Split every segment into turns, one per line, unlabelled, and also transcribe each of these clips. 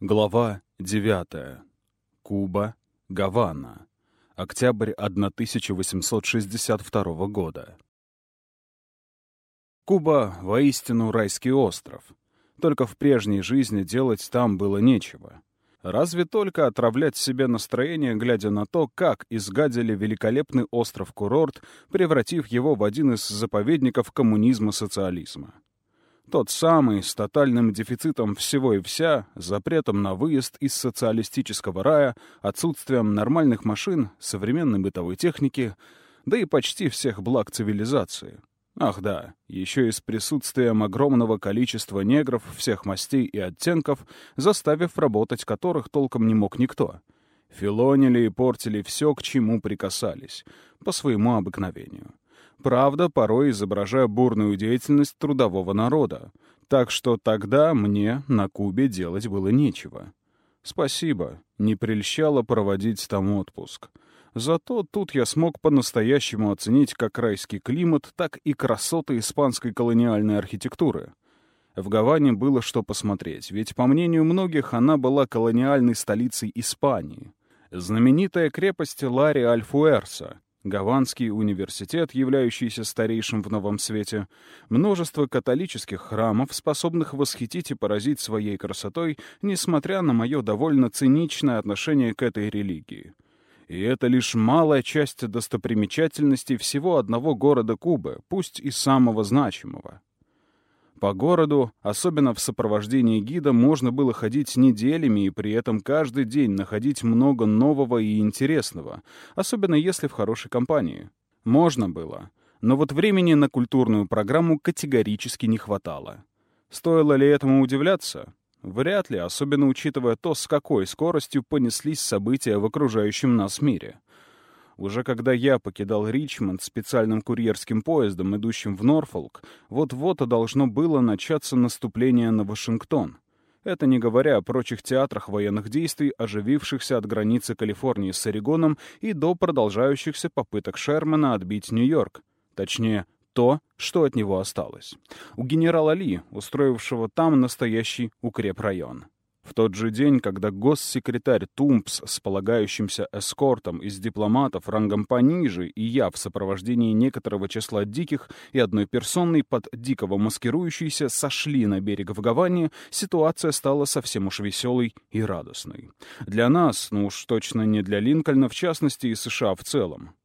Глава 9. Куба, Гавана. Октябрь 1862 года. Куба — воистину райский остров. Только в прежней жизни делать там было нечего. Разве только отравлять себе настроение, глядя на то, как изгадили великолепный остров-курорт, превратив его в один из заповедников коммунизма-социализма. Тот самый, с тотальным дефицитом всего и вся, запретом на выезд из социалистического рая, отсутствием нормальных машин, современной бытовой техники, да и почти всех благ цивилизации. Ах да, еще и с присутствием огромного количества негров всех мастей и оттенков, заставив работать которых толком не мог никто. Филонили и портили все, к чему прикасались, по своему обыкновению правда, порой изображая бурную деятельность трудового народа. Так что тогда мне на Кубе делать было нечего. Спасибо, не прельщало проводить там отпуск. Зато тут я смог по-настоящему оценить как райский климат, так и красоты испанской колониальной архитектуры. В Гаване было что посмотреть, ведь, по мнению многих, она была колониальной столицей Испании. Знаменитая крепость Лари Альфуэрса, Гаванский университет, являющийся старейшим в Новом Свете, множество католических храмов, способных восхитить и поразить своей красотой, несмотря на мое довольно циничное отношение к этой религии. И это лишь малая часть достопримечательностей всего одного города Кубы, пусть и самого значимого. По городу, особенно в сопровождении гида, можно было ходить неделями и при этом каждый день находить много нового и интересного, особенно если в хорошей компании. Можно было. Но вот времени на культурную программу категорически не хватало. Стоило ли этому удивляться? Вряд ли, особенно учитывая то, с какой скоростью понеслись события в окружающем нас мире. Уже когда я покидал Ричмонд специальным курьерским поездом, идущим в Норфолк, вот-вот должно было начаться наступление на Вашингтон. Это не говоря о прочих театрах военных действий, оживившихся от границы Калифорнии с Орегоном и до продолжающихся попыток Шермана отбить Нью-Йорк. Точнее, то, что от него осталось. У генерала Ли, устроившего там настоящий укрепрайон. В тот же день, когда госсекретарь Тумпс с полагающимся эскортом из дипломатов рангом пониже и я в сопровождении некоторого числа диких и одной персонной под дикого маскирующейся сошли на берег в Гаване, ситуация стала совсем уж веселой и радостной. Для нас, ну уж точно не для Линкольна в частности и США в целом.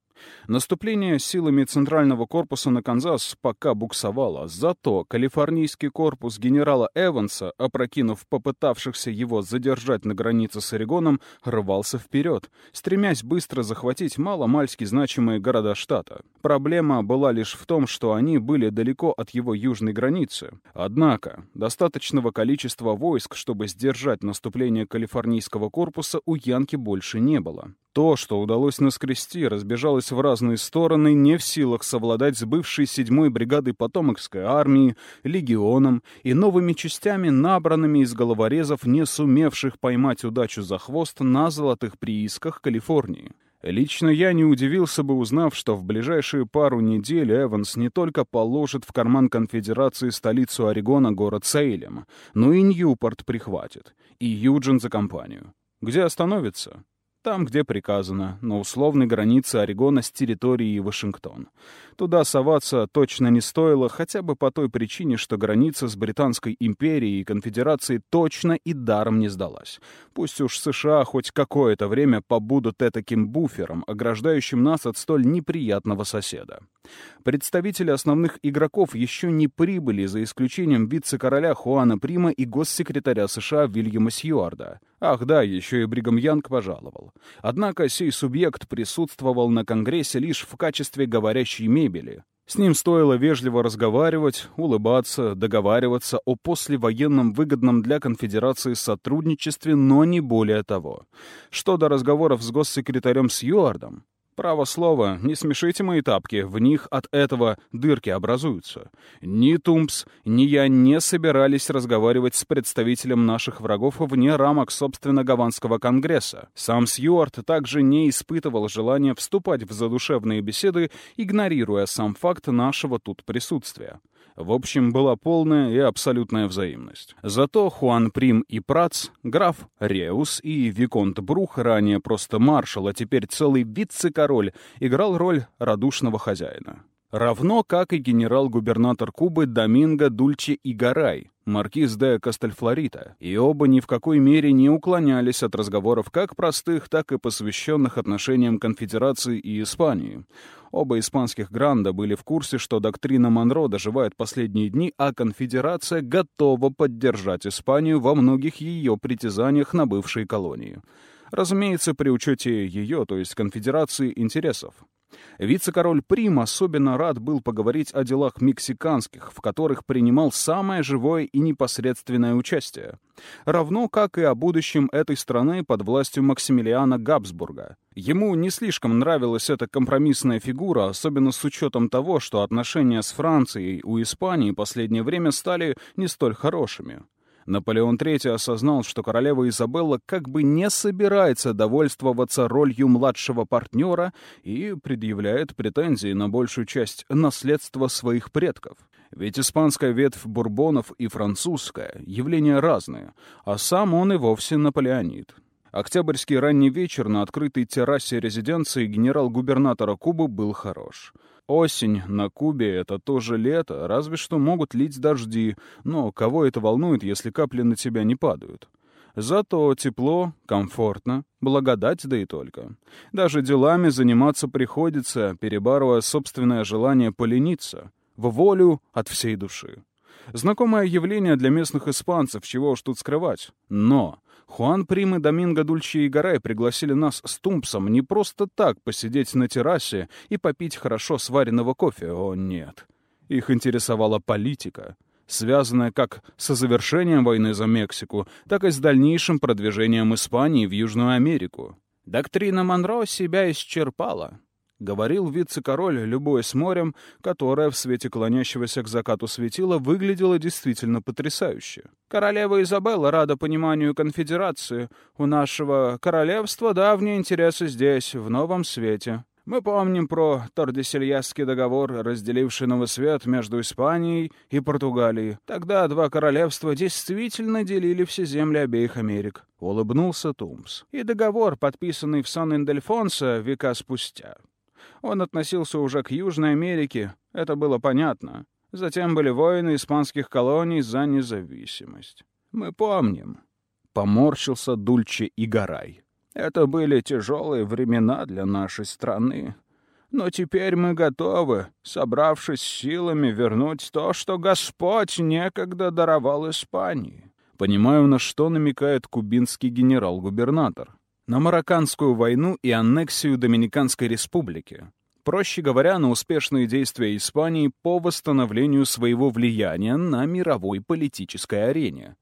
Наступление силами Центрального корпуса на Канзас пока буксовало, зато калифорнийский корпус генерала Эванса, опрокинув попытавшихся его задержать на границе с Орегоном, рвался вперед, стремясь быстро захватить мало-мальски значимые города штата. Проблема была лишь в том, что они были далеко от его южной границы. Однако, достаточного количества войск, чтобы сдержать наступление калифорнийского корпуса, у Янки больше не было. То, что удалось наскрести, разбежалось в разные стороны, не в силах совладать с бывшей седьмой бригадой потомокской армии, легионом и новыми частями, набранными из головорезов, не сумевших поймать удачу за хвост на золотых приисках Калифорнии. Лично я не удивился бы, узнав, что в ближайшие пару недель Эванс не только положит в карман конфедерации столицу Орегона, город Сейлем, но и Ньюпорт прихватит, и Юджин за компанию. Где остановится? Там, где приказано, на условной границе Орегона с территорией Вашингтон. Туда соваться точно не стоило, хотя бы по той причине, что граница с Британской империей и конфедерацией точно и даром не сдалась. Пусть уж США хоть какое-то время побудут этаким буфером, ограждающим нас от столь неприятного соседа. Представители основных игроков еще не прибыли, за исключением вице-короля Хуана Прима и госсекретаря США Вильяма Сьюарда. Ах да, еще и Бригам Янг пожаловал. Однако сей субъект присутствовал на Конгрессе лишь в качестве говорящей мебели. С ним стоило вежливо разговаривать, улыбаться, договариваться о послевоенном выгодном для конфедерации сотрудничестве, но не более того. Что до разговоров с госсекретарем Сьюардом, Право слово, не смешите мои тапки, в них от этого дырки образуются. Ни Тумпс, ни я не собирались разговаривать с представителем наших врагов вне рамок, собственно, Гаванского конгресса. Сам Сьюарт также не испытывал желания вступать в задушевные беседы, игнорируя сам факт нашего тут присутствия. В общем, была полная и абсолютная взаимность. Зато Хуан Прим и Прац, граф Реус и Виконт Брух, ранее просто маршал, а теперь целый вице-король, играл роль радушного хозяина. Равно как и генерал-губернатор Кубы Доминго Дульче Игарай, маркиз де Кастельфлорита, и оба ни в какой мере не уклонялись от разговоров как простых, так и посвященных отношениям конфедерации и Испании. Оба испанских гранда были в курсе, что доктрина Монро доживает последние дни, а конфедерация готова поддержать Испанию во многих ее притязаниях на бывшие колонии. Разумеется, при учете ее, то есть конфедерации, интересов. Вице-король Прим особенно рад был поговорить о делах мексиканских, в которых принимал самое живое и непосредственное участие, равно как и о будущем этой страны под властью Максимилиана Габсбурга. Ему не слишком нравилась эта компромиссная фигура, особенно с учетом того, что отношения с Францией у Испании последнее время стали не столь хорошими. Наполеон III осознал, что королева Изабелла как бы не собирается довольствоваться ролью младшего партнера и предъявляет претензии на большую часть наследства своих предков. Ведь испанская ветвь бурбонов и французская — явления разные, а сам он и вовсе наполеонид. Октябрьский ранний вечер на открытой террасе резиденции генерал-губернатора Кубы был хорош — Осень на Кубе — это тоже лето, разве что могут лить дожди, но кого это волнует, если капли на тебя не падают? Зато тепло, комфортно, благодать да и только. Даже делами заниматься приходится, перебарывая собственное желание полениться, в волю от всей души. Знакомое явление для местных испанцев, чего уж тут скрывать. Но Хуан Прим и Доминго Дульче и Гарай пригласили нас с Тумпсом не просто так посидеть на террасе и попить хорошо сваренного кофе. О, нет. Их интересовала политика, связанная как со завершением войны за Мексику, так и с дальнейшим продвижением Испании в Южную Америку. Доктрина Монро себя исчерпала. — говорил вице-король, любуясь морем, которое в свете клонящегося к закату светила выглядело действительно потрясающе. «Королева Изабелла рада пониманию конфедерации. У нашего королевства давние интересы здесь, в новом свете. Мы помним про Тордесельясский договор, разделивший новый свет между Испанией и Португалией. Тогда два королевства действительно делили все земли обеих Америк. Улыбнулся Тумс. И договор, подписанный в Сан-Индельфонсо века спустя. Он относился уже к Южной Америке, это было понятно. Затем были войны испанских колоний за независимость. Мы помним. Поморщился Дульче и Гарай. Это были тяжелые времена для нашей страны. Но теперь мы готовы, собравшись силами, вернуть то, что Господь некогда даровал Испании. Понимаю, на что намекает кубинский генерал-губернатор на Марокканскую войну и аннексию Доминиканской республики. Проще говоря, на успешные действия Испании по восстановлению своего влияния на мировой политической арене.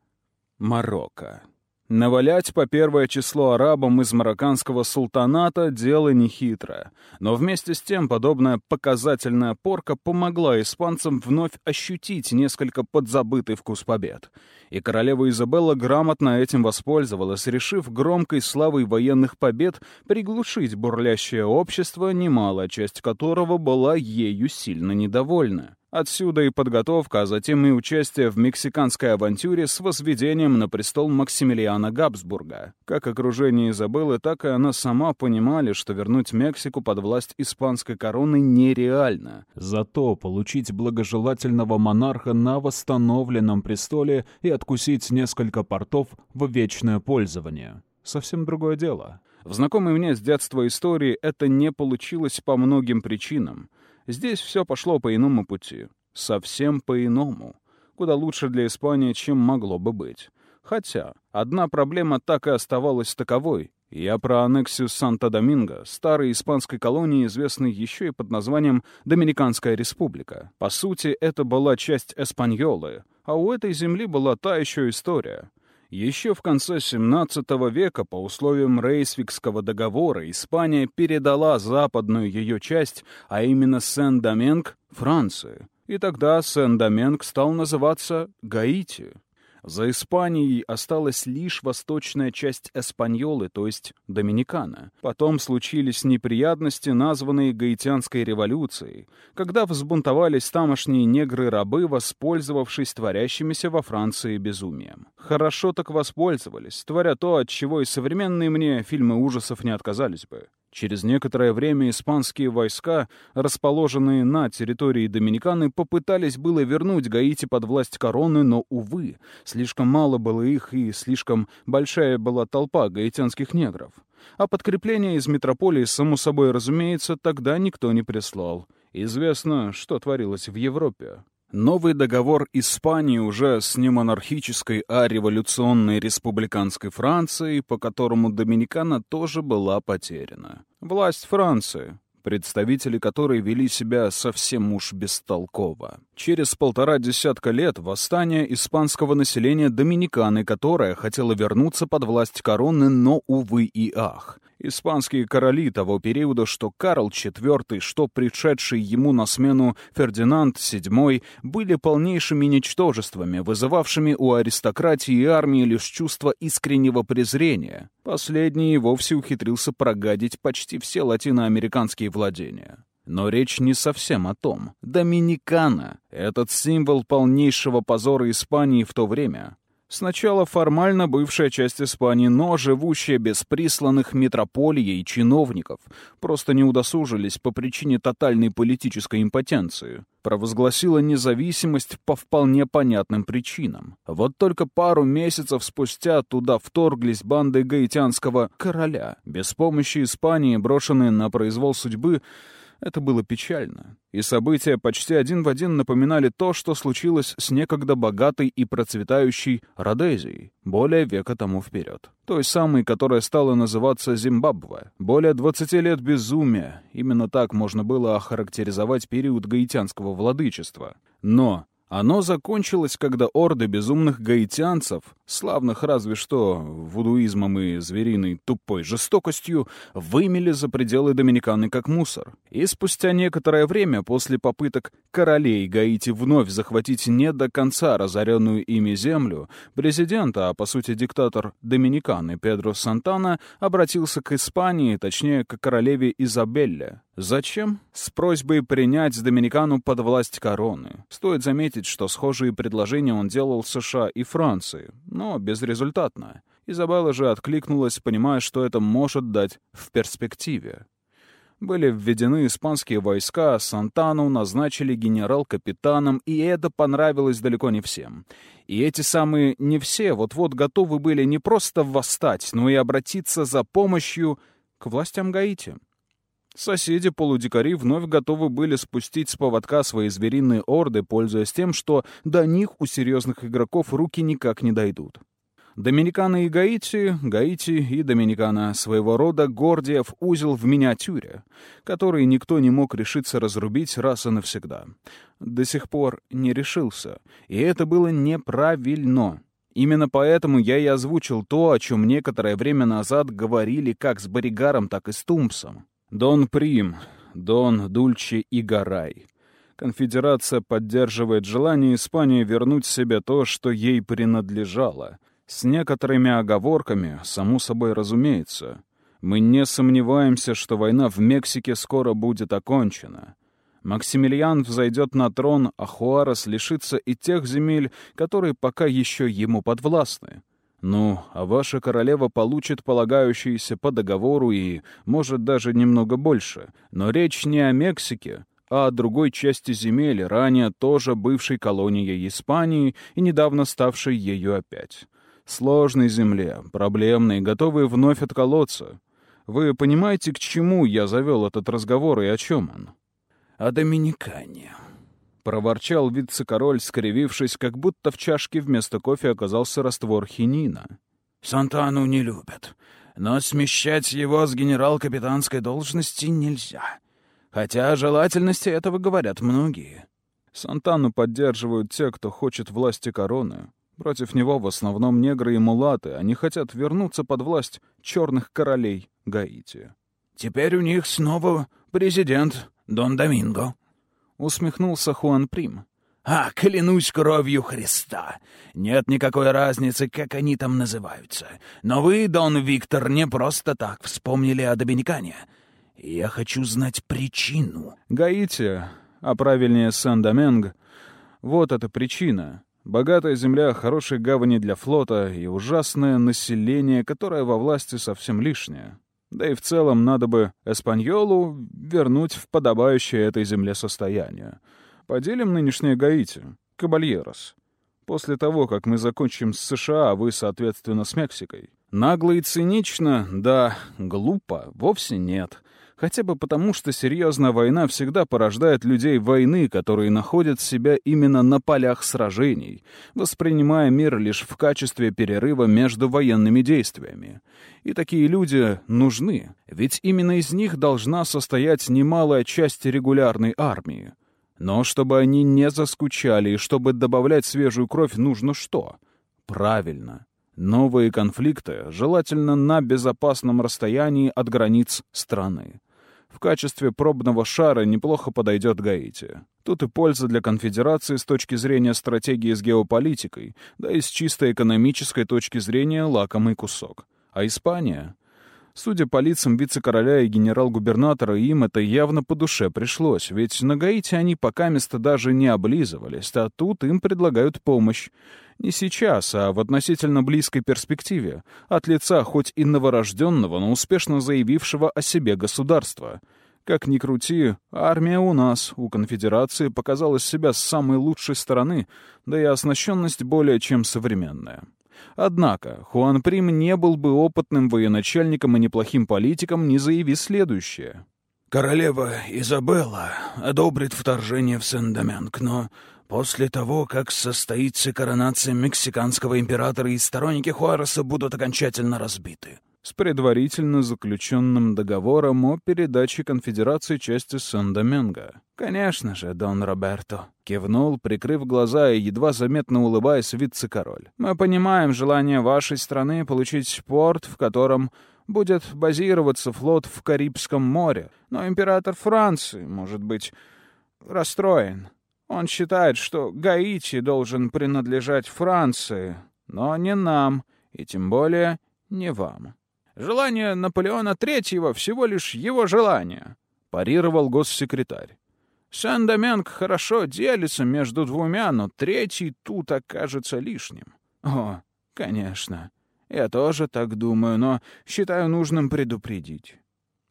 Марокко. Навалять по первое число арабам из марокканского султаната — дело нехитрое. Но вместе с тем подобная показательная порка помогла испанцам вновь ощутить несколько подзабытый вкус побед. И королева Изабелла грамотно этим воспользовалась, решив громкой славой военных побед приглушить бурлящее общество, немалая часть которого была ею сильно недовольна. Отсюда и подготовка, а затем и участие в мексиканской авантюре с возведением на престол Максимилиана Габсбурга. Как окружение Изабеллы, так и она сама понимали, что вернуть Мексику под власть испанской короны нереально. Зато получить благожелательного монарха на восстановленном престоле и откусить несколько портов в вечное пользование. Совсем другое дело. В знакомой мне с детства истории это не получилось по многим причинам. Здесь все пошло по иному пути. Совсем по-иному. Куда лучше для Испании, чем могло бы быть. Хотя, одна проблема так и оставалась таковой. Я про аннексию Санта-Доминго, старой испанской колонии, известной еще и под названием Доминиканская республика. По сути, это была часть Эспаньолы, а у этой земли была та еще история. Еще в конце XVII века по условиям Рейсвикского договора Испания передала западную ее часть, а именно Сен-Доменг, Франции. И тогда Сен-Доменг стал называться Гаити. За Испанией осталась лишь восточная часть Эспаньолы, то есть Доминикана. Потом случились неприятности, названные Гаитянской революцией, когда взбунтовались тамошние негры-рабы, воспользовавшись творящимися во Франции безумием. Хорошо так воспользовались, творя то, от чего и современные мне фильмы ужасов не отказались бы. Через некоторое время испанские войска, расположенные на территории Доминиканы, попытались было вернуть Гаити под власть короны, но, увы, слишком мало было их и слишком большая была толпа гаитянских негров. А подкрепление из метрополии, само собой разумеется, тогда никто не прислал. Известно, что творилось в Европе. Новый договор Испании уже с не монархической, а революционной республиканской Францией, по которому Доминикана тоже была потеряна. Власть Франции, представители которой вели себя совсем уж бестолково. Через полтора десятка лет восстание испанского населения Доминиканы, которое хотело вернуться под власть короны, но, увы и ах. Испанские короли того периода, что Карл IV, что пришедший ему на смену Фердинанд VII, были полнейшими ничтожествами, вызывавшими у аристократии и армии лишь чувство искреннего презрения. Последний вовсе ухитрился прогадить почти все латиноамериканские владения. Но речь не совсем о том. Доминикана — этот символ полнейшего позора Испании в то время. Сначала формально бывшая часть Испании, но живущая без присланных метрополией чиновников, просто не удосужились по причине тотальной политической импотенции. Провозгласила независимость по вполне понятным причинам. Вот только пару месяцев спустя туда вторглись банды гаитянского «короля». Без помощи Испании, брошенные на произвол судьбы, это было печально. И события почти один в один напоминали то, что случилось с некогда богатой и процветающей Родезией более века тому вперед. Той самой, которая стала называться Зимбабве. Более 20 лет безумия. Именно так можно было охарактеризовать период гаитянского владычества. Но оно закончилось, когда орды безумных гаитянцев, славных разве что вудуизмом и звериной тупой жестокостью, вымели за пределы Доминиканы как мусор. И спустя некоторое время после попыток королей Гаити вновь захватить не до конца разоренную ими землю, президент, а по сути диктатор Доминиканы Педро Сантана обратился к Испании, точнее к королеве Изабелле. Зачем? С просьбой принять Доминикану под власть короны. Стоит заметить, что схожие предложения он делал США и Франции, но безрезультатно. Изабелла же откликнулась, понимая, что это может дать в перспективе. Были введены испанские войска, Сантану назначили генерал-капитаном, и это понравилось далеко не всем. И эти самые «не все» вот-вот готовы были не просто восстать, но и обратиться за помощью к властям Гаити. Соседи-полудикари вновь готовы были спустить с поводка свои звериные орды, пользуясь тем, что до них у серьезных игроков руки никак не дойдут. Доминикана и Гаити, Гаити и Доминикана — своего рода Гордиев узел в миниатюре, который никто не мог решиться разрубить раз и навсегда. До сих пор не решился, и это было неправильно. Именно поэтому я и озвучил то, о чем некоторое время назад говорили как с Боригаром, так и с Тумпсом. Дон Прим, Дон Дульче и Гарай. Конфедерация поддерживает желание Испании вернуть себе то, что ей принадлежало. С некоторыми оговорками, само собой разумеется. Мы не сомневаемся, что война в Мексике скоро будет окончена. Максимилиан взойдет на трон, а Хуарес лишится и тех земель, которые пока еще ему подвластны. Ну, а ваша королева получит полагающиеся по договору и, может, даже немного больше. Но речь не о Мексике, а о другой части земель, ранее тоже бывшей колонией Испании и недавно ставшей ею опять. Сложной земле, проблемной, готовой вновь отколоться. Вы понимаете, к чему я завел этот разговор и о чем он? О Доминикане. — проворчал вице-король, скривившись, как будто в чашке вместо кофе оказался раствор хинина. «Сантану не любят, но смещать его с генерал-капитанской должности нельзя. Хотя о желательности этого говорят многие». Сантану поддерживают те, кто хочет власти короны. Против него в основном негры и мулаты. Они хотят вернуться под власть черных королей Гаити. «Теперь у них снова президент Дон Доминго», усмехнулся Хуан Прим.
А, клянусь кровью Христа! Нет никакой разницы, как они там называются. Но вы, Дон Виктор, не просто так вспомнили о Доминикане. Я хочу знать причину.
Гаити, а правильнее Сан-Доменг, вот эта причина. Богатая земля, хорошие гавани для флота и ужасное население, которое во власти совсем лишнее. Да и в целом надо бы Эспаньолу вернуть в подобающее этой земле состояние. Поделим нынешнее Гаити, Кабальерос. После того, как мы закончим с США, а вы, соответственно, с Мексикой. Нагло и цинично, да, глупо, вовсе нет. Хотя бы потому, что серьезная война всегда порождает людей войны, которые находят себя именно на полях сражений, воспринимая мир лишь в качестве перерыва между военными действиями. И такие люди нужны, ведь именно из них должна состоять немалая часть регулярной армии. Но чтобы они не заскучали и чтобы добавлять свежую кровь, нужно что? Правильно. Новые конфликты, желательно на безопасном расстоянии от границ страны. В качестве пробного шара неплохо подойдет Гаити. Тут и польза для конфедерации с точки зрения стратегии с геополитикой, да и с чисто экономической точки зрения лакомый кусок. А Испания? Судя по лицам вице-короля и генерал-губернатора, им это явно по душе пришлось, ведь на Гаити они пока место даже не облизывались, а тут им предлагают помощь. Не сейчас, а в относительно близкой перспективе, от лица хоть и новорожденного, но успешно заявившего о себе государства. Как ни крути, армия у нас, у конфедерации, показала себя с самой лучшей стороны, да и оснащенность более чем современная. Однако Хуан Прим не был бы опытным военачальником и неплохим политиком, не заяви следующее.
«Королева Изабелла одобрит вторжение в Сен-Доменг, но после того, как состоится коронация мексиканского императора и сторонники Хуареса будут окончательно разбиты
с предварительно заключенным договором о передаче конфедерации части Сан-Доменго. «Конечно же, Дон Роберто», — кивнул, прикрыв глаза и едва заметно улыбаясь вице-король. «Мы понимаем желание вашей страны получить порт, в котором будет базироваться флот в Карибском море, но император Франции, может быть, расстроен. Он считает, что Гаити должен принадлежать Франции, но не нам, и тем более не вам». Желание Наполеона Третьего всего лишь его желание», — парировал госсекретарь. «Сен-Доменг хорошо делится между двумя, но третий тут окажется лишним». «О, конечно. Я тоже так думаю, но считаю нужным предупредить».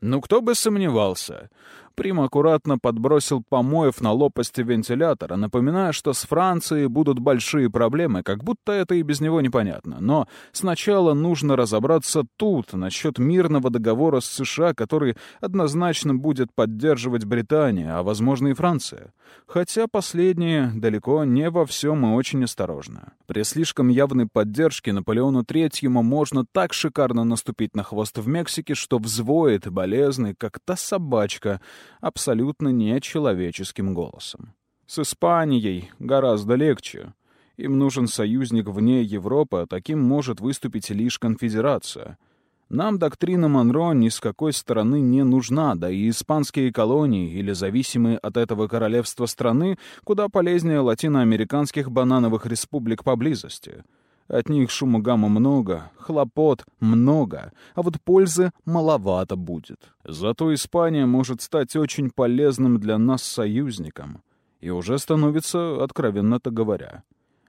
Ну, кто бы сомневался. Прим аккуратно подбросил помоев на лопасти вентилятора, напоминая, что с Францией будут большие проблемы, как будто это и без него непонятно. Но сначала нужно разобраться тут, насчет мирного договора с США, который однозначно будет поддерживать Британия, а, возможно, и Франция. Хотя последние далеко не во всем и очень осторожно. При слишком явной поддержке Наполеону Третьему можно так шикарно наступить на хвост в Мексике, что взвоет болезный, как та собачка — абсолютно нечеловеческим голосом. С Испанией гораздо легче. Им нужен союзник вне Европы, а таким может выступить лишь конфедерация. Нам доктрина Монро ни с какой стороны не нужна, да и испанские колонии или зависимые от этого королевства страны куда полезнее латиноамериканских банановых республик поблизости — от них шума гамма много, хлопот много, а вот пользы маловато будет. Зато Испания может стать очень полезным для нас союзником. И уже становится, откровенно-то говоря.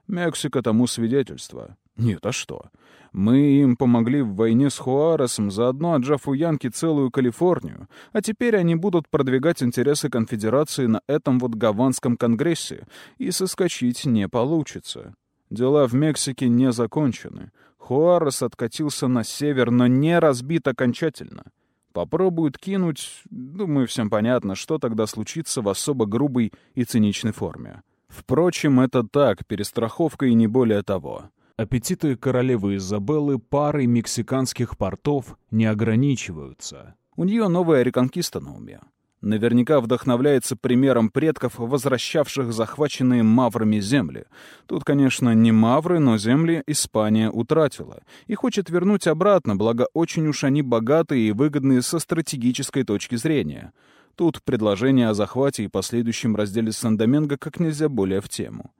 Мексика тому свидетельство. Нет, а что? Мы им помогли в войне с Хуаресом, заодно отжав у Янки целую Калифорнию, а теперь они будут продвигать интересы конфедерации на этом вот Гаванском конгрессе, и соскочить не получится. Дела в Мексике не закончены. Хуарес откатился на север, но не разбит окончательно. Попробуют кинуть, думаю, всем понятно, что тогда случится в особо грубой и циничной форме. Впрочем, это так, перестраховка и не более того. Аппетиты королевы Изабеллы парой мексиканских портов не ограничиваются. У нее новая реконкиста на уме. Наверняка вдохновляется примером предков, возвращавших захваченные маврами земли. Тут, конечно, не мавры, но земли Испания утратила. И хочет вернуть обратно, благо очень уж они богатые и выгодные со стратегической точки зрения. Тут предложение о захвате и последующем разделе Сандоменго как нельзя более в тему.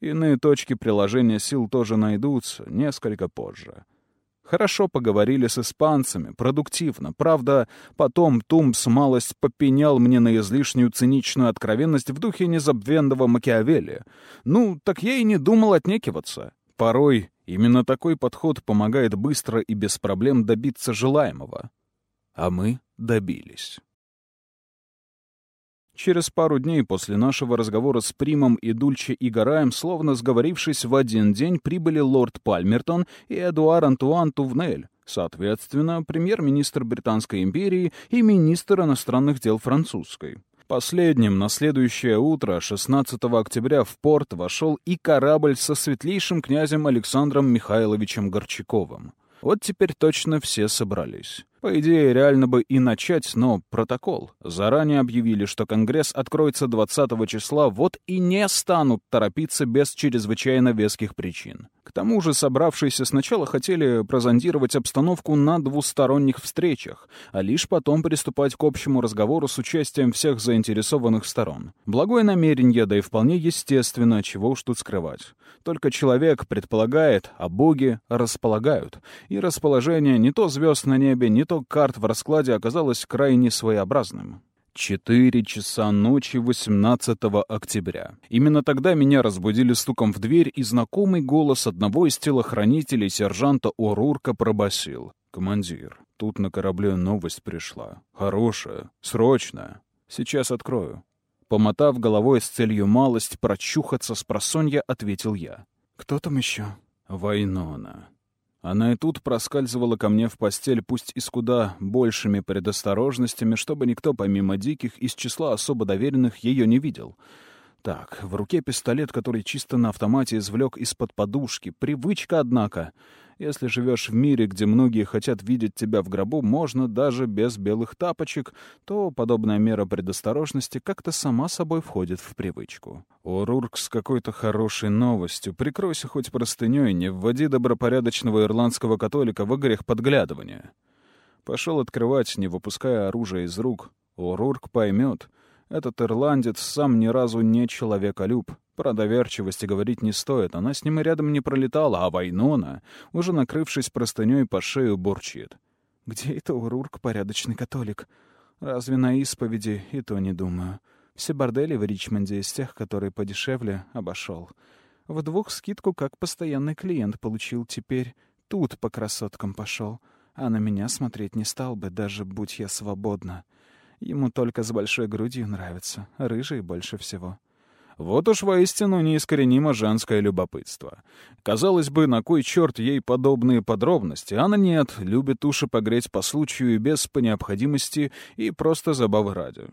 Иные точки приложения сил тоже найдутся, несколько позже. Хорошо поговорили с испанцами, продуктивно. Правда, потом Тумс малость попенял мне на излишнюю циничную откровенность в духе незабвенного Макиавелли. Ну, так я и не думал отнекиваться. Порой именно такой подход помогает быстро и без проблем добиться желаемого. А мы добились. Через пару дней после нашего разговора с Примом и Дульче и Гараем, словно сговорившись в один день, прибыли лорд Пальмертон и Эдуар Антуан Тувнель, соответственно, премьер-министр Британской империи и министр иностранных дел французской. Последним на следующее утро, 16 октября, в порт вошел и корабль со светлейшим князем Александром Михайловичем Горчаковым. Вот теперь точно все собрались. По идее, реально бы и начать, но протокол. Заранее объявили, что Конгресс откроется 20 числа, вот и не станут торопиться без чрезвычайно веских причин. К тому же собравшиеся сначала хотели прозондировать обстановку на двусторонних встречах, а лишь потом приступать к общему разговору с участием всех заинтересованных сторон. Благое намерение, да и вполне естественно, чего уж тут скрывать. Только человек предполагает, а боги располагают. И расположение не то звезд на небе, не то карт в раскладе оказалось крайне своеобразным. Четыре часа ночи 18 октября. Именно тогда меня разбудили стуком в дверь, и знакомый голос одного из телохранителей сержанта Орурка пробасил. «Командир, тут на корабле новость пришла. Хорошая, срочная. Сейчас открою». Помотав головой с целью малость прочухаться с просонья, ответил я.
«Кто там еще?»
«Вайнона. Она и тут проскальзывала ко мне в постель, пусть и с куда большими предосторожностями, чтобы никто, помимо диких, из числа особо доверенных, ее не видел. Так, в руке пистолет, который чисто на автомате извлек из-под подушки. Привычка, однако. Если живешь в мире, где многие хотят видеть тебя в гробу, можно даже без белых тапочек, то подобная мера предосторожности как-то сама собой входит в привычку. Урурк с какой-то хорошей новостью. Прикройся хоть простыней, не вводи добропорядочного ирландского католика в грех подглядывания. Пошел открывать, не выпуская оружие из рук. Урурк поймет — этот ирландец сам ни разу не человеколюб. Про доверчивости говорить не стоит, она с ним и рядом не пролетала, а Вайнона, уже накрывшись простыней по шею, бурчит.
«Где это Урурк, порядочный католик? Разве на исповеди? И то не думаю. Все бордели в Ричмонде из тех, которые подешевле, обошел. В двух скидку как постоянный клиент получил теперь. Тут по красоткам пошел. А на меня смотреть не стал бы, даже будь я свободна. Ему только с большой грудью нравится, рыжий больше всего.
Вот уж воистину неискоренимо женское любопытство. Казалось бы, на кой черт ей подобные подробности, она нет, любит уши погреть по случаю и без по необходимости и просто забавы ради.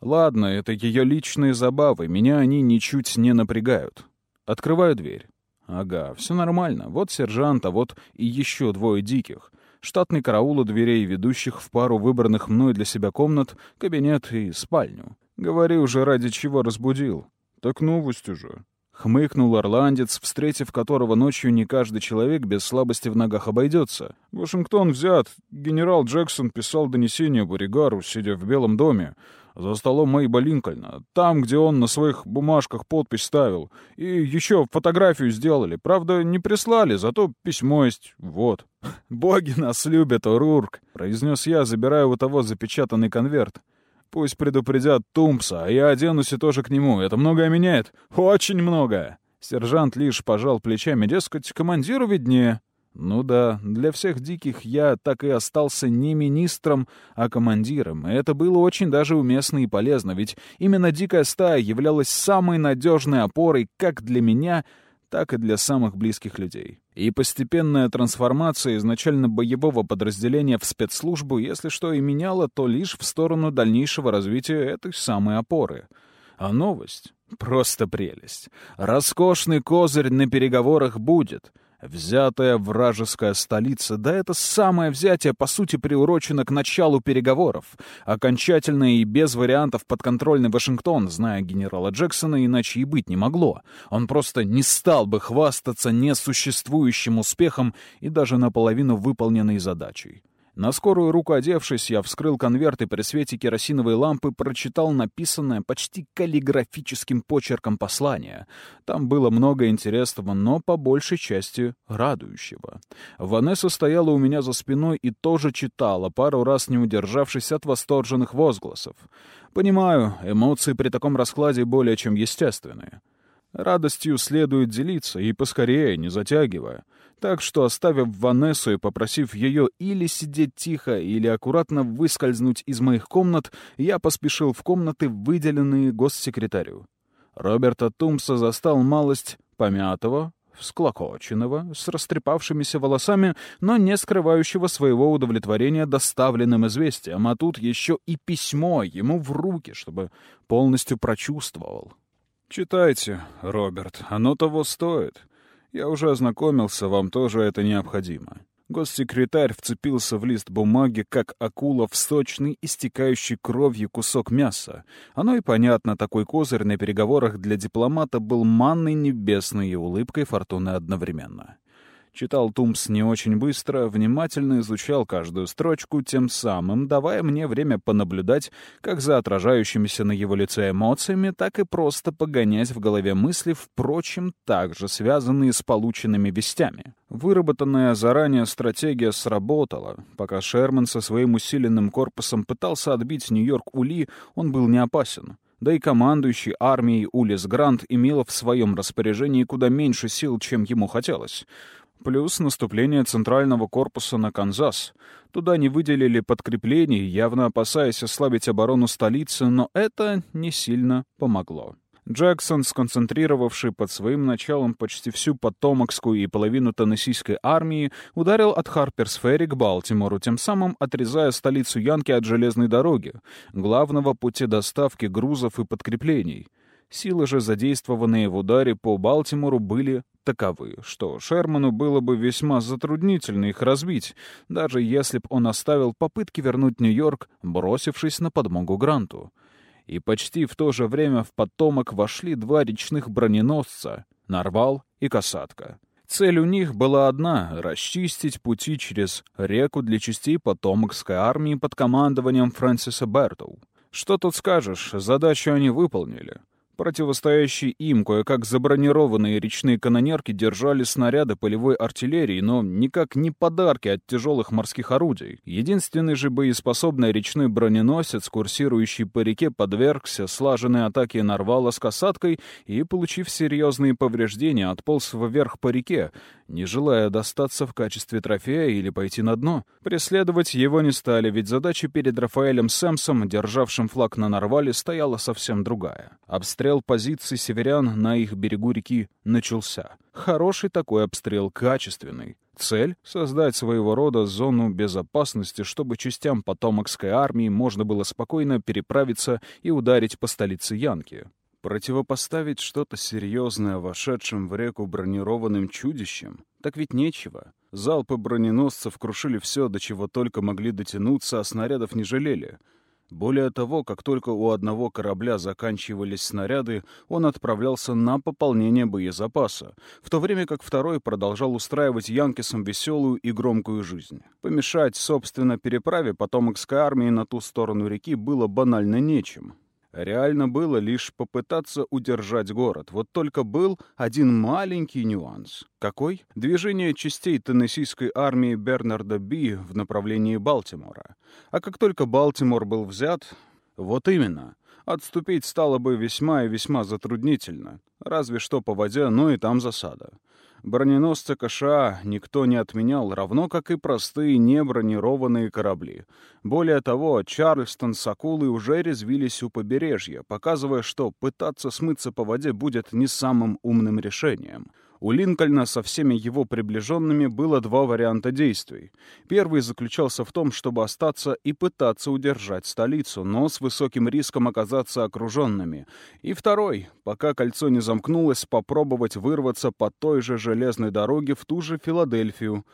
Ладно, это ее личные забавы, меня они ничуть не напрягают. Открываю дверь. Ага, все нормально. Вот сержант, а вот и еще двое диких — штатный караул у дверей, ведущих в пару выбранных мной для себя комнат, кабинет и спальню. Говори уже, ради чего разбудил. Так новость уже. Хмыкнул орландец, встретив которого ночью не каждый человек без слабости в ногах обойдется. Вашингтон взят. Генерал Джексон писал донесение Буригару, сидя в Белом доме за столом Мэйба Линкольна, там, где он на своих бумажках подпись ставил. И еще фотографию сделали. Правда, не прислали, зато письмо есть. Вот. «Боги нас любят, Урурк», — произнес я, забирая у того запечатанный конверт. «Пусть предупредят Тумпса, а я оденусь и тоже к нему. Это многое меняет. Очень многое». Сержант лишь пожал плечами, дескать, командиру виднее. Ну да, для всех диких я так и остался не министром, а командиром. Это было очень даже уместно и полезно, ведь именно дикая стая являлась самой надежной опорой как для меня, так и для самых близких людей. И постепенная трансформация изначально боевого подразделения в спецслужбу, если что и меняла, то лишь в сторону дальнейшего развития этой самой опоры. А новость — просто прелесть. Роскошный козырь на переговорах будет — Взятая вражеская столица, да это самое взятие, по сути, приурочено к началу переговоров. Окончательно и без вариантов подконтрольный Вашингтон, зная генерала Джексона, иначе и быть не могло. Он просто не стал бы хвастаться несуществующим успехом и даже наполовину выполненной задачей. На скорую руку одевшись, я вскрыл конверт и при свете керосиновой лампы прочитал написанное почти каллиграфическим почерком послание. Там было много интересного, но по большей части радующего. Ванесса стояла у меня за спиной и тоже читала, пару раз не удержавшись от восторженных возгласов. Понимаю, эмоции при таком раскладе более чем естественные. Радостью следует делиться, и поскорее, не затягивая. Так что, оставив Ванессу и попросив ее или сидеть тихо, или аккуратно выскользнуть из моих комнат, я поспешил в комнаты, выделенные госсекретарю. Роберта Тумса застал малость помятого, всклокоченного, с растрепавшимися волосами, но не скрывающего своего удовлетворения доставленным известием, а тут еще и письмо ему в руки, чтобы полностью прочувствовал. «Читайте, Роберт, оно того стоит. Я уже ознакомился, вам тоже это необходимо. Госсекретарь вцепился в лист бумаги, как акула в сочный, истекающий кровью кусок мяса. Оно и понятно, такой козырь на переговорах для дипломата был манной небесной и улыбкой фортуны одновременно. Читал Тумс не очень быстро, внимательно изучал каждую строчку, тем самым давая мне время понаблюдать как за отражающимися на его лице эмоциями, так и просто погонять в голове мысли, впрочем, также связанные с полученными вестями. Выработанная заранее стратегия сработала. Пока Шерман со своим усиленным корпусом пытался отбить Нью-Йорк Ули, он был не опасен. Да и командующий армией Улис Грант имел в своем распоряжении куда меньше сил, чем ему хотелось. Плюс наступление центрального корпуса на Канзас. Туда не выделили подкреплений, явно опасаясь ослабить оборону столицы, но это не сильно помогло. Джексон, сконцентрировавший под своим началом почти всю Потомокскую и половину Теннессийской армии, ударил от Харперс-Ферри к Балтимору, тем самым отрезая столицу Янки от железной дороги, главного пути доставки грузов и подкреплений. Силы же, задействованные в ударе по Балтимору, были таковы, что Шерману было бы весьма затруднительно их разбить, даже если б он оставил попытки вернуть Нью-Йорк, бросившись на подмогу Гранту. И почти в то же время в потомок вошли два речных броненосца — Нарвал и Касатка. Цель у них была одна — расчистить пути через реку для частей потомокской армии под командованием Фрэнсиса Бертоу. Что тут скажешь, задачу они выполнили — Противостоящие им кое-как забронированные речные канонерки держали снаряды полевой артиллерии, но никак не подарки от тяжелых морских орудий. Единственный же боеспособный речной броненосец, курсирующий по реке, подвергся слаженной атаке Нарвала с касаткой и, получив серьезные повреждения, отполз вверх по реке, не желая достаться в качестве трофея или пойти на дно. Преследовать его не стали, ведь задача перед Рафаэлем Сэмсом, державшим флаг на Нарвале, стояла совсем другая. Позиций северян на их берегу реки начался. Хороший такой обстрел, качественный. Цель — создать своего рода зону безопасности, чтобы частям потомокской армии можно было спокойно переправиться и ударить по столице Янки. Противопоставить что-то серьезное вошедшим в реку бронированным чудищем? Так ведь нечего. Залпы броненосцев крушили все, до чего только могли дотянуться, а снарядов не жалели. Более того, как только у одного корабля заканчивались снаряды, он отправлялся на пополнение боезапаса, в то время как второй продолжал устраивать Янкисам веселую и громкую жизнь. Помешать, собственно, переправе потомокской армии на ту сторону реки было банально нечем. Реально было лишь попытаться удержать город. Вот только был один маленький нюанс. Какой? Движение частей теннессийской армии Бернарда Би в направлении Балтимора. А как только Балтимор был взят... Вот именно. Отступить стало бы весьма и весьма затруднительно. Разве что по воде, но и там засада. Броненосцы КША никто не отменял, равно как и простые небронированные корабли. Более того, Чарльстон с акулой уже резвились у побережья, показывая, что пытаться смыться по воде будет не самым умным решением — у Линкольна со всеми его приближенными было два варианта действий. Первый заключался в том, чтобы остаться и пытаться удержать столицу, но с высоким риском оказаться окруженными. И второй, пока кольцо не замкнулось, попробовать вырваться по той же железной дороге в ту же Филадельфию.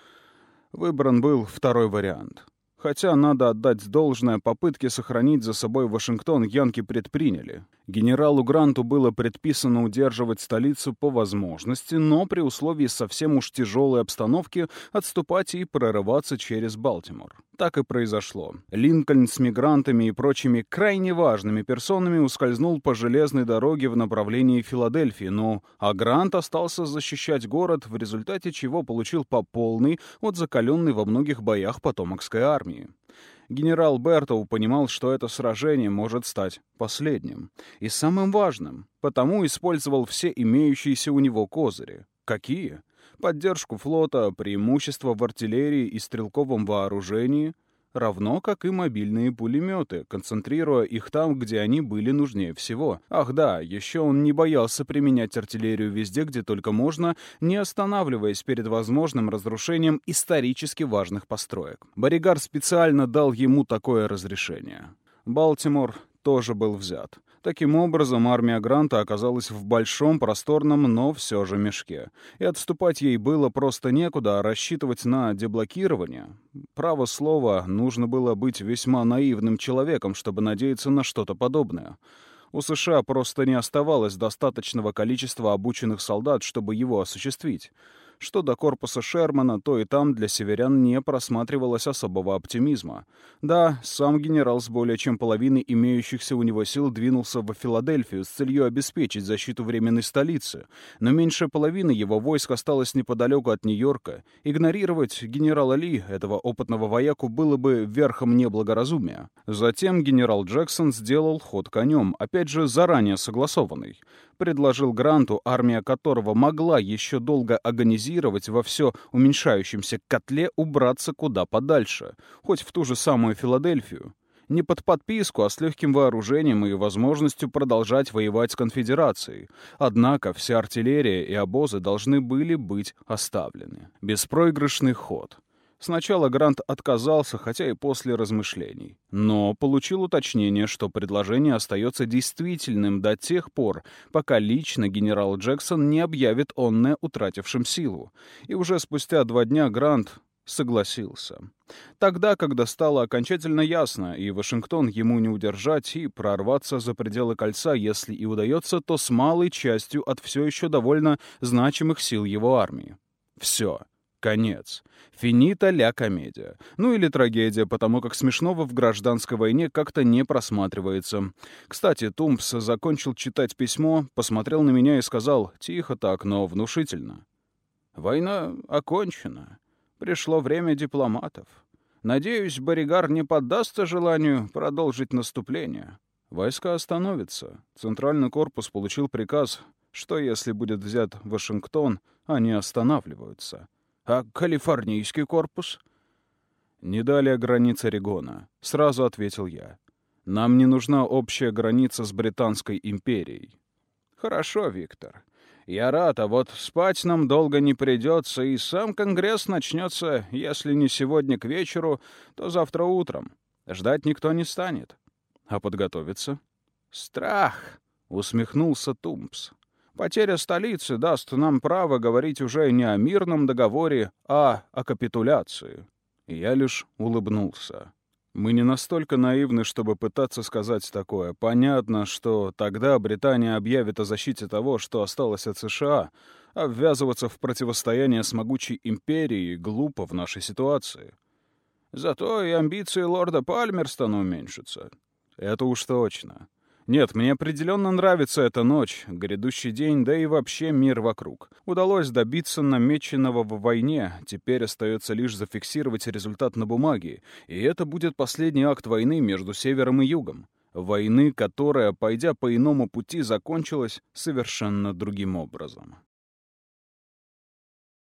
Выбран был второй вариант. Хотя, надо отдать должное, попытки сохранить за собой Вашингтон янки предприняли. Генералу Гранту было предписано удерживать столицу по возможности, но при условии совсем уж тяжелой обстановки отступать и прорываться через Балтимор. Так и произошло. Линкольн с мигрантами и прочими крайне важными персонами ускользнул по железной дороге в направлении Филадельфии, но а Грант остался защищать город, в результате чего получил по полной от закаленной во многих боях потомокской армии. Генерал Бертоу понимал, что это сражение может стать последним. И самым важным, потому использовал все имеющиеся у него козыри. Какие? Поддержку флота, преимущество в артиллерии и стрелковом вооружении — равно как и мобильные пулеметы, концентрируя их там, где они были нужнее всего. Ах да, еще он не боялся применять артиллерию везде, где только можно, не останавливаясь перед возможным разрушением исторически важных построек. Боригар специально дал ему такое разрешение. Балтимор тоже был взят. Таким образом, армия Гранта оказалась в большом, просторном, но все же мешке. И отступать ей было просто некуда, а рассчитывать на деблокирование... Право слова, нужно было быть весьма наивным человеком, чтобы надеяться на что-то подобное. У США просто не оставалось достаточного количества обученных солдат, чтобы его осуществить. Что до корпуса Шермана, то и там для северян не просматривалось особого оптимизма. Да, сам генерал с более чем половиной имеющихся у него сил двинулся в Филадельфию с целью обеспечить защиту временной столицы, но меньше половины его войск осталось неподалеку от Нью-Йорка. Игнорировать генерала Ли, этого опытного вояку, было бы верхом неблагоразумия. Затем генерал Джексон сделал ход конем, опять же заранее согласованный предложил Гранту, армия которого могла еще долго агонизировать во все уменьшающемся котле, убраться куда подальше, хоть в ту же самую Филадельфию. Не под подписку, а с легким вооружением и возможностью продолжать воевать с конфедерацией. Однако вся артиллерия и обозы должны были быть оставлены. Беспроигрышный ход — Сначала Грант отказался, хотя и после размышлений. Но получил уточнение, что предложение остается действительным до тех пор, пока лично генерал Джексон не объявит онное утратившим силу. И уже спустя два дня Грант согласился. Тогда, когда стало окончательно ясно, и Вашингтон ему не удержать и прорваться за пределы кольца, если и удается, то с малой частью от все еще довольно значимых сил его армии. Все. Конец. Финита ля комедия. Ну или трагедия, потому как смешного в гражданской войне как-то не просматривается. Кстати, Тумпс закончил читать письмо, посмотрел на меня и сказал, тихо так, но внушительно. «Война окончена. Пришло время дипломатов. Надеюсь, Боригар не поддастся желанию продолжить наступление. Войска остановятся. Центральный корпус получил приказ, что если будет взят Вашингтон, они останавливаются». А калифорнийский корпус? Не далее границы Орегона. Сразу ответил я. Нам не нужна общая граница с Британской империей. Хорошо, Виктор. Я рад, а вот спать нам долго не придется, и сам Конгресс начнется, если не сегодня к вечеру, то завтра утром. Ждать никто не станет. А подготовиться? Страх, усмехнулся Тумпс. Потеря столицы даст нам право говорить уже не о мирном договоре, а о капитуляции. И я лишь улыбнулся. Мы не настолько наивны, чтобы пытаться сказать такое. Понятно, что тогда Британия объявит о защите того, что осталось от США, а ввязываться в противостояние с могучей империей глупо в нашей ситуации. Зато и амбиции лорда Пальмерстона уменьшатся. Это уж точно. Нет, мне определенно нравится эта ночь, грядущий день, да и вообще мир вокруг. Удалось добиться намеченного в войне, теперь остается лишь зафиксировать результат на бумаге, и это будет последний акт войны между Севером и Югом. Войны, которая, пойдя по иному пути, закончилась совершенно другим образом.